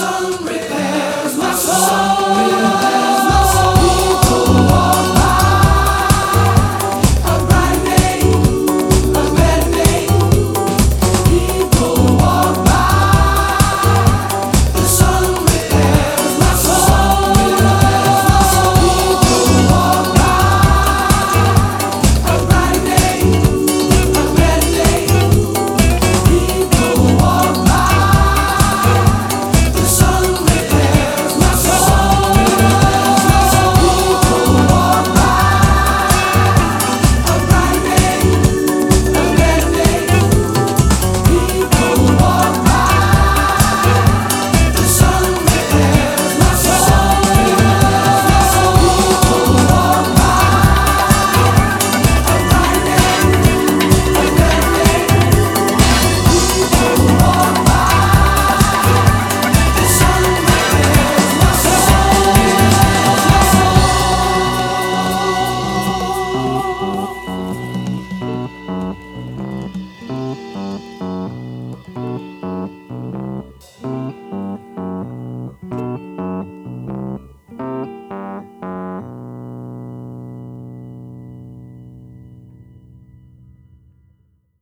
The song.